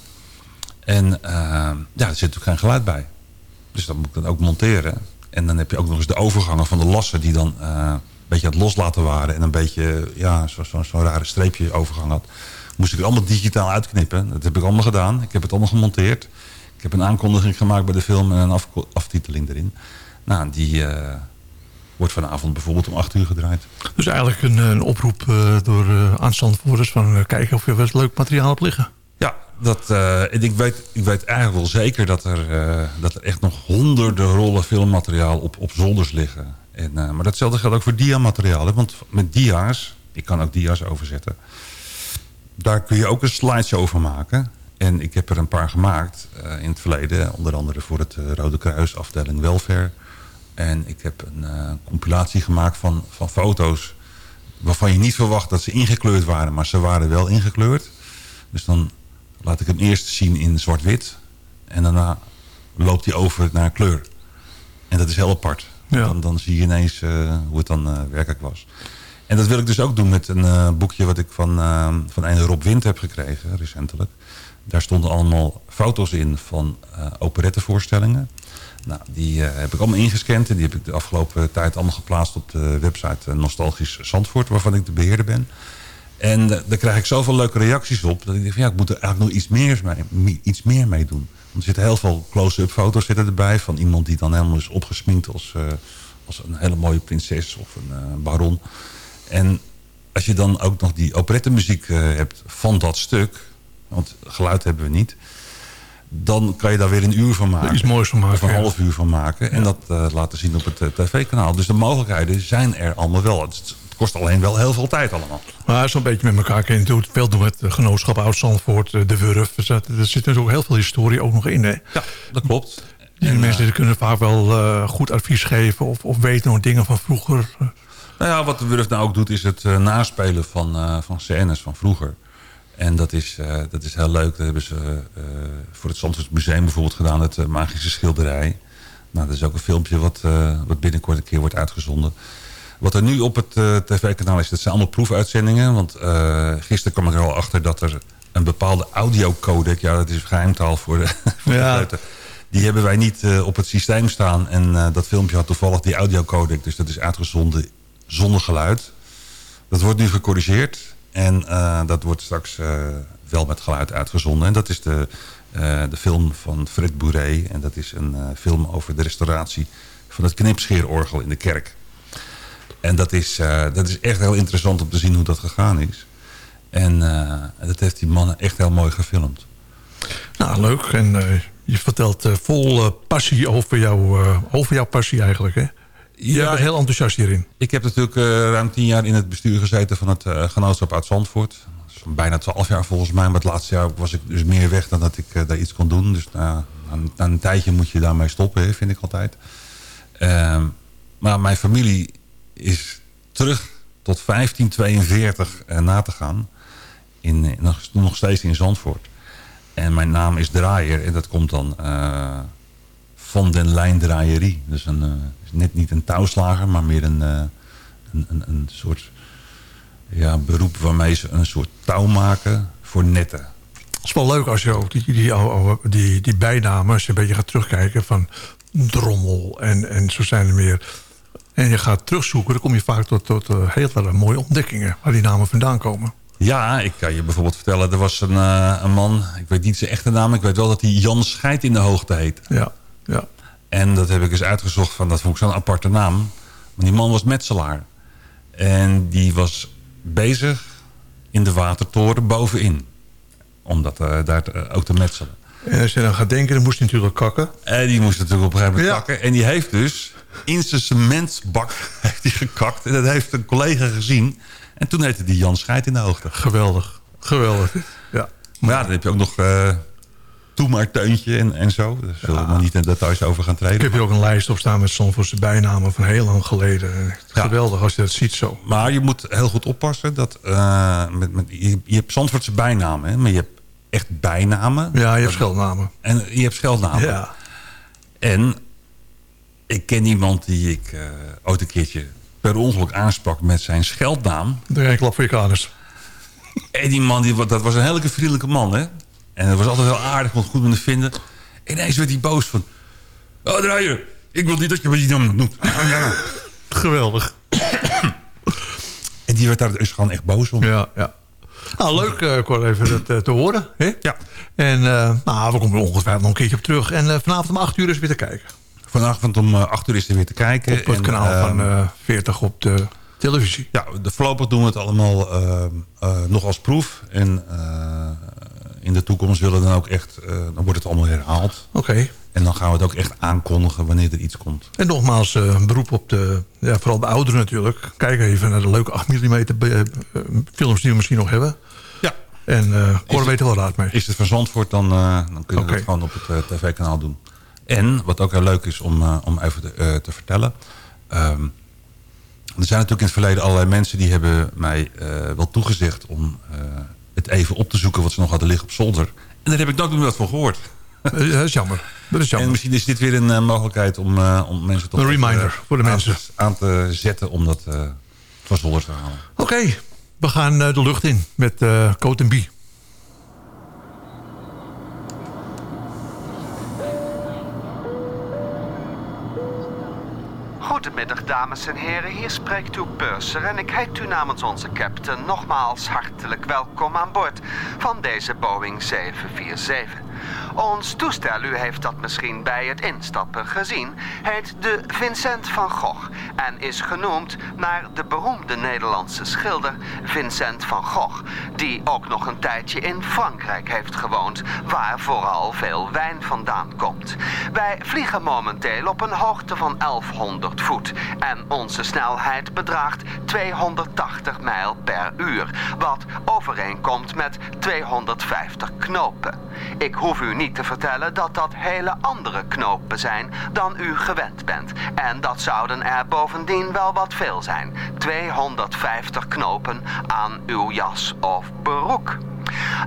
En ja, er zit natuurlijk geen geluid bij. Dus dat moet ik dan ook monteren. En dan heb je ook nog eens de overgangen van de lassen... die dan beetje aan het loslaten waren... en een beetje ja, zo'n zo, zo'n rare streepje overgang had. Moest ik het allemaal digitaal uitknippen. Dat heb ik allemaal gedaan. Ik heb het allemaal gemonteerd. Ik heb een aankondiging gemaakt bij de film... en een af, aftiteling erin. Nou, die eh, wordt vanavond bijvoorbeeld om 8 uur gedraaid. Dus eigenlijk een, een oproep eh, door uh, aanstandvoerders van eh, kijken of je wel eens leuk materiaal hebt liggen. Ja, dat, eh, en ik, weet, ik weet eigenlijk wel zeker dat er, eh, dat er echt nog honderden rollen filmmateriaal op, op zolders liggen. En, eh, maar datzelfde geldt ook voor diamateriaal. hè, Want met dia's, ik kan ook dia's overzetten. Daar kun je ook een slideshow over maken. En ik heb er een paar gemaakt eh, in het verleden. Onder andere voor het eh, Rode Kruis, afdeling welfare. En ik heb een compilatie gemaakt van, van foto's... waarvan je niet verwacht dat ze ingekleurd waren. Maar ze waren wel ingekleurd. Dus dan laat ik hem eerst zien in zwart-wit. En daarna loopt hij over naar kleur. En dat is heel apart. Dan, zie je ineens eh, hoe het dan eh, werkelijk was. En dat wil ik dus ook doen met een eh, boekje... wat ik van, eh, van Rob Wind heb gekregen, recentelijk. Daar stonden allemaal foto's in van operettevoorstellingen. Nou, die heb ik allemaal ingescand. En die heb ik de afgelopen tijd allemaal geplaatst op de website Nostalgisch Zandvoort... waarvan ik de beheerder ben. En daar krijg ik zoveel leuke reacties op... dat ik denk ja, ik moet er eigenlijk nog iets meer mee, iets meer mee doen. Er zitten heel veel close-up foto's zitten erbij... van iemand die dan helemaal is opgesminkt als, eh, als een hele mooie prinses of een eh, baron. En als je dan ook nog die operettemuziek eh, hebt van dat stuk... want geluid hebben we niet... dan kan je daar weer een uur van maken. Iets moois van maken, Of een ja. half uur van maken. En dat laten zien op het tv-kanaal. Dus de mogelijkheden zijn er allemaal wel. Het, het kost alleen wel heel veel tijd allemaal. Maar zo'n beetje met elkaar natuurlijk veel doen met het genootschap Oud-Zandvoort, eh, de Wurf. Er zit, natuurlijk heel veel historie ook nog in. Hè? Ja, dat klopt. En mensen die kunnen vaak wel eh, goed advies geven of, of weten nog dingen van vroeger. Nou ja, wat de Wurf nou ook doet is het eh, naspelen van, eh, van scènes van vroeger. En dat is, eh, dat is heel leuk. Dat hebben ze eh, voor het Zandvoort Museum bijvoorbeeld gedaan. Het eh, magische schilderij. Nou, dat is ook een filmpje wat, eh, wat binnenkort een keer wordt uitgezonden. Wat er nu op het eh, tv-kanaal is, dat zijn allemaal proefuitzendingen. Want eh, gisteren kwam ik er al achter dat er een bepaalde audiocodec... ja, dat is geheimtaal voor de, voor Ja. Die hebben wij niet eh, op het systeem staan. En dat filmpje had toevallig die audiocodec. Dus dat is uitgezonden zonder geluid. Dat wordt nu gecorrigeerd. En dat wordt straks wel met geluid uitgezonden. En dat is de, de film van Fred Bourré. En dat is een film over de restauratie van het knipscheerorgel in de kerk. En dat is, eh, dat is echt heel interessant om te zien hoe dat gegaan is. En eh, dat heeft die mannen echt heel mooi gefilmd. Nou, leuk. En eh, je vertelt vol passie over, jou, over jouw passie eigenlijk. Hè? Je Ja, bent heel enthousiast hierin. Ik heb natuurlijk ruim tien jaar in het bestuur gezeten van het genootschap uit Zandvoort. Dat is bijna twaalf jaar volgens mij. Maar het laatste jaar was ik dus meer weg dan dat ik daar iets kon doen. Dus na, na, na een tijdje moet je daarmee stoppen, vind ik altijd. Ehm, maar mijn familie is terug tot 1542 eh, na te gaan. In, in- nog, steeds in Zandvoort. En mijn naam is Draaier. En dat komt dan eh, van den Lijn Draaierie. Dus een, eh, net niet een touwslager, maar meer een, eh, een, een, een soort ja, beroep waarmee ze een soort touw maken voor netten. Het is wel leuk als je ook die, die, die, die bijnamen, als je een beetje gaat terugkijken van drommel en, en zo zijn er meer. En je gaat terugzoeken, dan kom je vaak tot, tot eh, hele mooie ontdekkingen waar die namen vandaan komen. Ja, ik kan je bijvoorbeeld vertellen, er was een, eh, een man, ik weet niet zijn echte naam, ik weet wel dat hij Jan Scheid in de Hoogte heet. Ja, ja. En dat heb ik eens uitgezocht, van, dat vond ik zo'n aparte naam. Maar die man was metselaar. En die was bezig in de watertoren bovenin. Om dat, eh, daar ook te metselen. En als je dan gaat denken, dan moest hij natuurlijk kakken. En die moest natuurlijk op een gegeven moment Ja. kakken. En die heeft dus in zijn cementbak heeft hij gekakt. En dat heeft een collega gezien. En toen heette die Jan Scheid in de hoogte. Geweldig, geweldig. Ja. Maar ja, dan heb je ook nog... eh, Doe maar Teuntje en, en zo. Daar zullen we maar niet in details over gaan treden. Ik heb hier ook een lijst op staan met Zandvoortse bijnamen van heel lang geleden. Geweldig als je dat ziet zo. Maar je moet heel goed oppassen. Dat, eh, met, met, je, je hebt Zandvoortse bijnamen, hè, maar je hebt echt bijnamen. Ja, je hebt scheldnamen. En je hebt scheldnamen. Ja. En ik ken iemand die ik eh, ooit een keertje per ongeluk aansprak met zijn scheldnaam. De een klap voor je kaders. En die man, die, dat was een hele vriendelijke man, hè. En het was altijd heel aardig, kon het goed met hem vinden. En ineens werd hij boos van... Oh, draaier, ik wil niet dat je me die naam noemt. Geweldig. En die werd daar dus gewoon echt boos om. Ja, ja. Nou, leuk, eh Cor, even dat eh, te horen. Hè? Ja. En eh, nou, we komen er ongetwijfeld nog een keertje op terug. En vanavond om 8 uur is weer te kijken. Vanavond om eh, 8 uur is er weer te kijken. Op het En, kanaal ehm, van eh 40 op de televisie. Ja, de voorlopig doen we het allemaal eh, eh, nog als proef. En in de toekomst willen we dan ook echt... dan wordt het allemaal herhaald. Oké. En dan gaan we het ook echt aankondigen wanneer er iets komt. En nogmaals, eh, een beroep op de, ja, vooral de ouderen natuurlijk. Kijk even naar de leuke 8 mm films die we misschien nog hebben. Ja. En eh Cor weet er wel raad mee. Is het van Zandvoort, dan, eh, dan kunnen we het gewoon op het eh, tv-kanaal doen. En, wat ook heel leuk is om, eh, om even te, eh, te vertellen... ehm, er zijn natuurlijk in het verleden allerlei mensen... die hebben mij eh, wel toegezegd om eh, het even op te zoeken... wat ze nog hadden liggen op zolder. En daar heb ik nooit meer wat van gehoord. Eh, dat is jammer. Dat is jammer. En misschien is dit weer een eh, mogelijkheid om, eh, om mensen toch Een reminder voor de aan mensen. te- aan te zetten om dat eh, van zolder te halen. Oké, we gaan eh, de lucht in met eh Coat B. Goedemiddag dames en heren, hier spreekt uw purser en ik heet u namens onze captain nogmaals hartelijk welkom aan boord van deze Boeing 747. Ons toestel, u heeft dat misschien bij het instappen gezien, heet de Vincent van Gogh en is genoemd naar de beroemde Nederlandse schilder Vincent van Gogh, die ook nog een tijdje in Frankrijk heeft gewoond, waar vooral veel wijn vandaan komt. Wij vliegen momenteel op een hoogte van 1100 voet en onze snelheid bedraagt 280 mijl per uur, wat overeenkomt met 250 knopen. Ik u niet te vertellen dat dat hele andere knopen zijn dan u gewend bent. En dat zouden er bovendien wel wat veel zijn. 250 knopen aan uw jas of broek.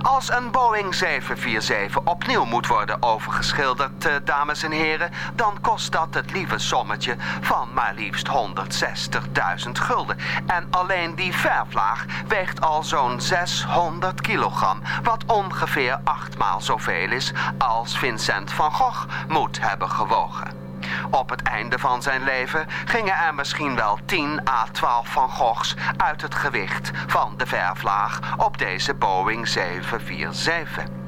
Als een Boeing 747 opnieuw moet worden overgeschilderd, eh, dames en heren, dan kost dat het lieve sommetje van maar liefst 160.000 gulden. En alleen die verflaag weegt al zo'n 600 kilogram, wat ongeveer achtmaal zoveel is als Vincent van Gogh moet hebben gewogen. Op het einde van zijn leven gingen er misschien wel 10 à 12 van Goghs uit het gewicht van de verflaag op deze Boeing 747.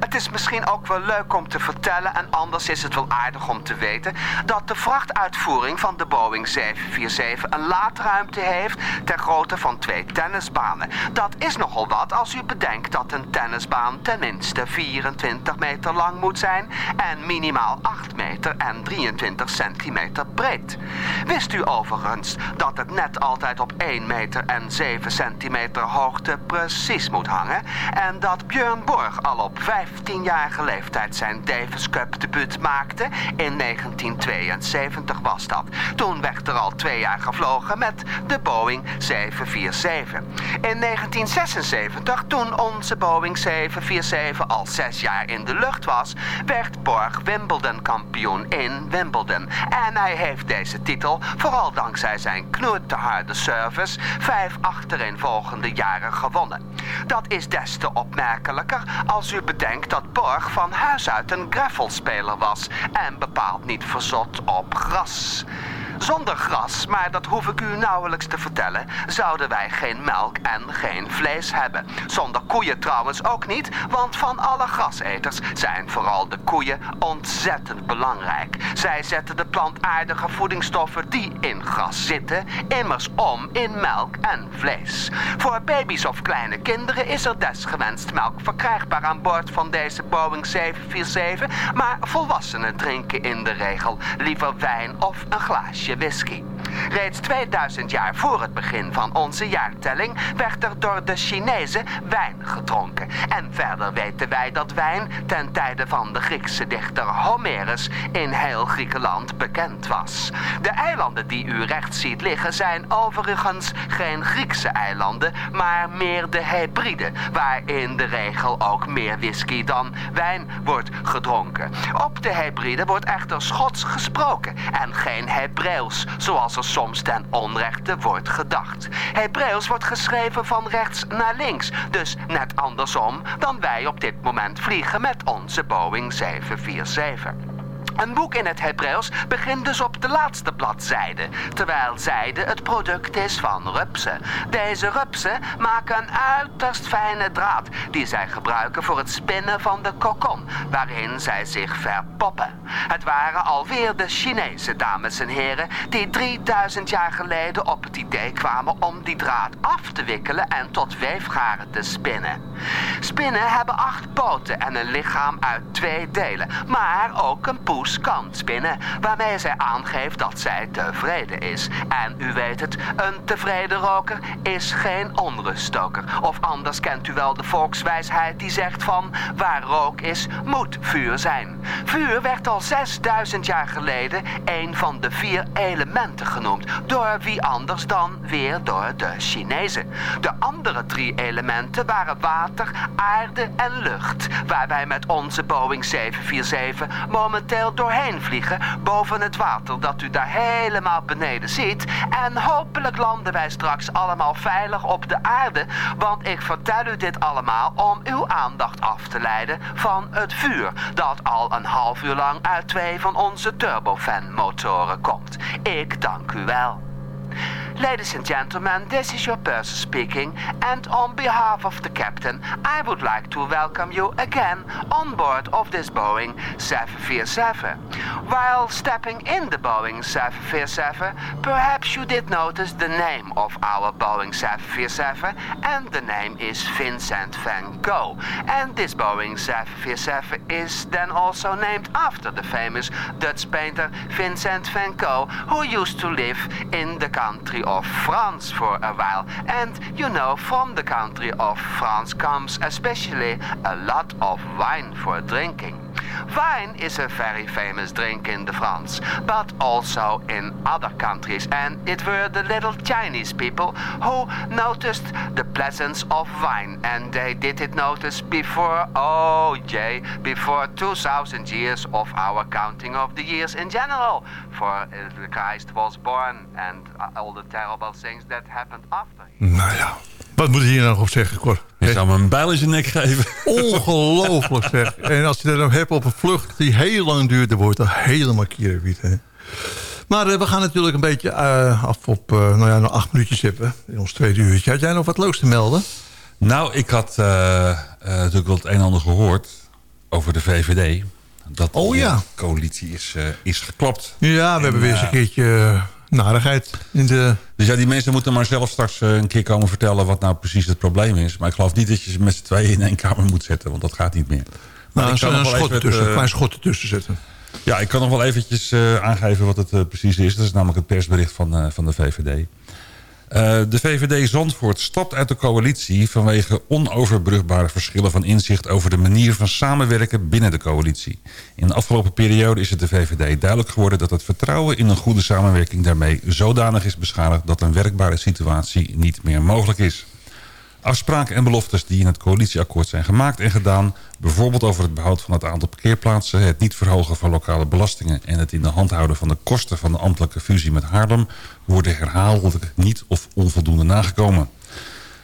Het is misschien ook wel leuk om te vertellen en anders is het wel aardig om te weten dat de vrachtuitvoering van de Boeing 747 een laadruimte heeft ter grootte van twee tennisbanen. Dat is nogal wat als u bedenkt dat een tennisbaan tenminste 24 meter lang moet zijn en minimaal 8 meter en 23 centimeter breed. Wist u overigens dat het net altijd op 1 meter en 7 centimeter hoogte precies moet hangen en dat Björn Borg al op 15-jarige leeftijd zijn Davis Cup debuut maakte. In 1972 was dat. Toen werd er al twee jaar gevlogen met de Boeing 747. In 1976, toen onze Boeing 747 al zes jaar in de lucht was, werd Borg Wimbledon kampioen in Wimbledon. En hij heeft deze titel, vooral dankzij zijn knoerteharde service, vijf achtereenvolgende jaren gewonnen. Dat is des te opmerkelijker als u bedenkt dat Borg van huis uit een gravelspeler was en bepaald niet verzot op gras. Zonder gras, maar dat hoef ik u nauwelijks te vertellen, zouden wij geen melk en geen vlees hebben. Zonder koeien trouwens ook niet, want van alle graseters zijn vooral de koeien ontzettend belangrijk. Zij zetten de plantaardige voedingsstoffen die in gras zitten, immers om in melk en vlees. Voor baby's of kleine kinderen is er desgewenst melk verkrijgbaar aan boord van deze Boeing 747, maar volwassenen drinken in de regel liever wijn of een glaasje whisky. Reeds 2000 jaar voor het begin van onze jaartelling werd er door de Chinezen wijn gedronken. En verder weten wij dat wijn ten tijde van de Griekse dichter Homerus in heel Griekenland bekend was. De eilanden die u rechts ziet liggen zijn overigens geen Griekse eilanden, maar meer de Hebriden, waar in de regel ook meer whisky dan wijn wordt gedronken. Op de Hebriden wordt echter Schots gesproken en geen Hebreeuws, zoals er soms ten onrechte wordt gedacht. Hebreeuws wordt geschreven van rechts naar links, dus net andersom dan wij op dit moment vliegen met onze Boeing 747. Een boek in het Hebreeuws begint dus op de laatste bladzijde, terwijl zijde het product is van rupsen. Deze rupsen maken een uiterst fijne draad die zij gebruiken voor het spinnen van de kokon, waarin zij zich verpoppen. Het waren alweer de Chinese dames en heren die 3000 jaar geleden op het idee kwamen om die draad af te wikkelen en tot weefgaren te spinnen. Spinnen hebben acht poten en een lichaam uit twee delen, maar ook een poes kan spinnen, waarmee zij aangeeft dat zij tevreden is. En u weet het, een tevreden roker is geen onruststoker. Of anders kent u wel de volkswijsheid die zegt van waar rook is, moet vuur zijn. Vuur werd al 6000 jaar geleden een van de vier elementen genoemd. Door wie anders dan weer door de Chinezen. De andere drie elementen waren water, aarde en lucht. Waar wij met onze Boeing 747 momenteel doorheen vliegen boven het water dat u daar helemaal beneden ziet. En hopelijk landen wij straks allemaal veilig op de aarde. Want ik vertel u dit allemaal om uw aandacht af te leiden van het vuur dat al een half uur lang uit twee van onze turbofan motoren komt. Ik dank u wel. Ladies and gentlemen, this is your purser speaking, and on behalf of the captain, I would like to welcome you again on board of this Boeing 747. While stepping in the Boeing 747, perhaps you did notice the name of our Boeing 747, and the name is Vincent van Gogh. And this Boeing 747 is then also named after the famous Dutch painter Vincent van Gogh, who used to live in the country of France for a while. And you know, from the country of France comes especially a lot of wine for drinking. Wine is a very famous drink in the France, but also in other countries. And it were the little Chinese people who noticed the presence of wine. And they did it notice before, oh Jay, before 2000 years of our counting of the years in general. For Christ was born and all the terrible things that happened after. Nou ja, wat moet ik hier nou nog op zeggen, Cor? Je zou me een bijl in zijn nek geven. Ongelooflijk zeg. En als je dat dan hebt op een vlucht die heel lang duurt... dan wordt dat helemaal kierenwiet. Maar eh, we gaan natuurlijk een beetje eh, af op uh, nou ja, nog acht minuutjes zitten. In ons tweede uurtje. Had jij nog wat leuks te melden? Nou, ik had natuurlijk wel het een en ander gehoord over de VVD. Dat oh ja. de coalitie is, is geklapt. Ja, we hebben weer eens een keertje narigheid in de... Dus ja, die mensen moeten maar zelf straks een keer komen vertellen... wat nou precies het probleem is. Maar ik geloof niet dat je ze met z'n tweeën in één kamer moet zetten. Want dat gaat niet meer. Maar nou, ik kan een, nog wel schot tussen, een eh, klein schot ertussen zetten. Ja, ik kan nog wel eventjes eh, aangeven wat het eh, precies is. Dat is namelijk het persbericht van, eh, van de VVD. Eh, de VVD Zandvoort stapt uit de coalitie... vanwege onoverbrugbare verschillen van inzicht... over de manier van samenwerken binnen de coalitie. In de afgelopen periode is het de VVD duidelijk geworden... dat het vertrouwen in een goede samenwerking daarmee zodanig is beschadigd... dat een werkbare situatie niet meer mogelijk is. Afspraken en beloftes die in het coalitieakkoord zijn gemaakt en gedaan... bijvoorbeeld over het behoud van het aantal parkeerplaatsen... het niet verhogen van lokale belastingen... en het in de hand houden van de kosten van de ambtelijke fusie met Haarlem... worden herhaaldelijk niet of onvoldoende nagekomen.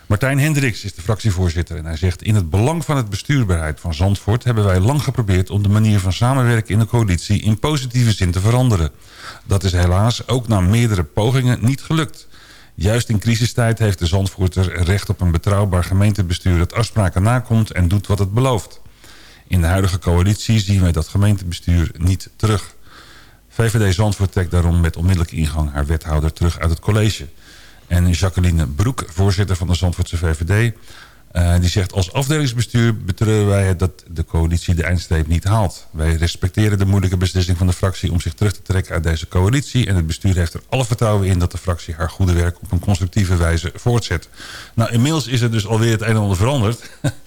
Martijn Hendricks is de fractievoorzitter en hij zegt... in het belang van het bestuurbaarheid van Zandvoort... hebben wij lang geprobeerd om de manier van samenwerken in de coalitie... in positieve zin te veranderen. Dat is helaas ook na meerdere pogingen niet gelukt... Juist in crisistijd heeft de Zandvoorter recht op een betrouwbaar gemeentebestuur... dat afspraken nakomt en doet wat het belooft. In de huidige coalitie zien wij dat gemeentebestuur niet terug. VVD Zandvoort trekt daarom met onmiddellijke ingang haar wethouder terug uit het college. En Jacqueline Broek, voorzitter van de Zandvoortse VVD... Eh, die zegt, als afdelingsbestuur betreuren wij het dat de coalitie de eindstreep niet haalt. Wij respecteren de moeilijke beslissing van de fractie om zich terug te trekken uit deze coalitie. En het bestuur heeft er alle vertrouwen in dat de fractie haar goede werk op een constructieve wijze voortzet. Nou, inmiddels is er dus alweer het een en ander veranderd.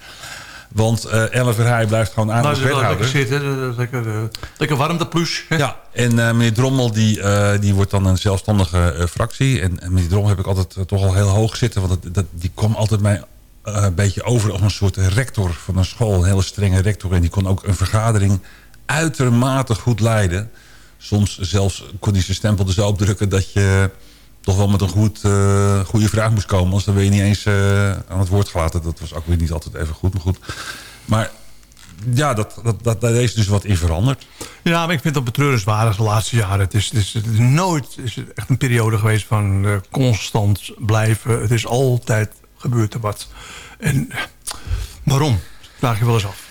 Want eh Ellen Verheij blijft gewoon aan Nou, als wethouder. lekker zitten. Lekker, eh, lekker warm, dat plus. Ja, en eh, meneer Drommel die, eh, die wordt dan een zelfstandige eh, fractie. En, en meneer Drommel heb ik altijd eh, toch al heel hoog zitten. Want dat, dat, die kwam altijd mij eh, een beetje over als een soort rector van een school. Een hele strenge rector. En die kon ook een vergadering uitermate goed leiden. Soms zelfs kon hij zijn stempel er zo opdrukken dat je toch wel met een goed, eh, goede vraag moest komen. Anders dan ben je niet eens eh, aan het woord gelaten. Dat was ook weer niet altijd even goed. Maar goed. Maar ja, dat, dat, dat, daar is dus wat in veranderd. Ja, maar ik vind dat betreurenswaardig de laatste jaren. Het is, het is, het is nooit is het echt een periode geweest van eh, constant blijven. Het is altijd gebeurd er wat. En waarom? Vraag je wel eens af.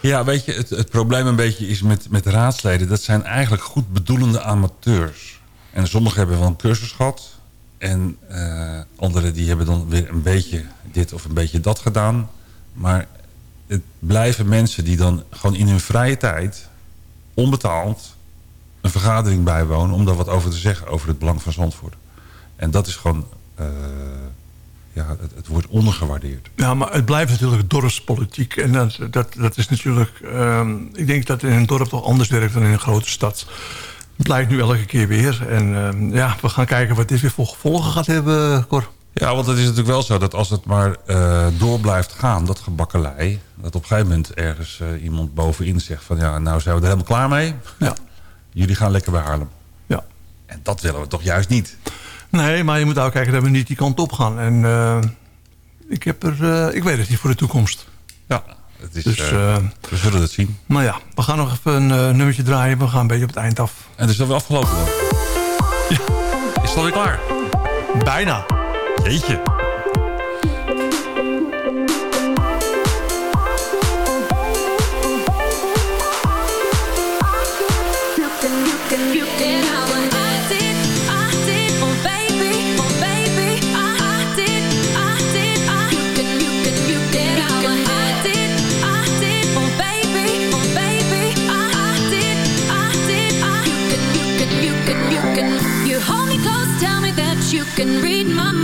Ja, weet je, het, het probleem een beetje is met, met raadsleden... dat zijn eigenlijk goed bedoelende amateurs. En sommigen hebben wel een cursus gehad. En eh anderen die hebben dan weer een beetje dit of een beetje dat gedaan. Maar het blijven mensen die dan gewoon in hun vrije tijd... onbetaald een vergadering bijwonen... om daar wat over te zeggen over het belang van Zandvoort. En dat is gewoon... eh, ja, het, het wordt ondergewaardeerd. Ja, maar het blijft natuurlijk dorpspolitiek. En dat, dat, is natuurlijk... ehm, ik denk dat in een dorp toch anders werkt dan in een grote stad. Het blijkt nu elke keer weer. En ehm, ja, we gaan kijken wat dit weer voor gevolgen gaat hebben, Cor. Ja, want het is natuurlijk wel zo dat als het maar eh, door blijft gaan, dat gebakkelei... dat op een gegeven moment ergens eh, iemand bovenin zegt van... ja, nou zijn we er helemaal klaar mee. Ja. Jullie gaan lekker bij Haarlem. Ja. En dat willen we toch juist niet. Nee, maar je moet ook kijken dat we niet die kant op gaan. En eh, ik, heb er, ik weet het niet voor de toekomst. Ja, het is, Dus, eh, eh, we zullen het zien. Maar ja, we gaan nog even een eh, nummertje draaien. We gaan een beetje op het eind af. En het is alweer afgelopen dan? Is het alweer klaar? Bijna. Jeetje. You can read my mind.